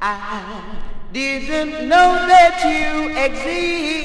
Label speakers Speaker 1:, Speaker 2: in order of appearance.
Speaker 1: I didn't know that you existed.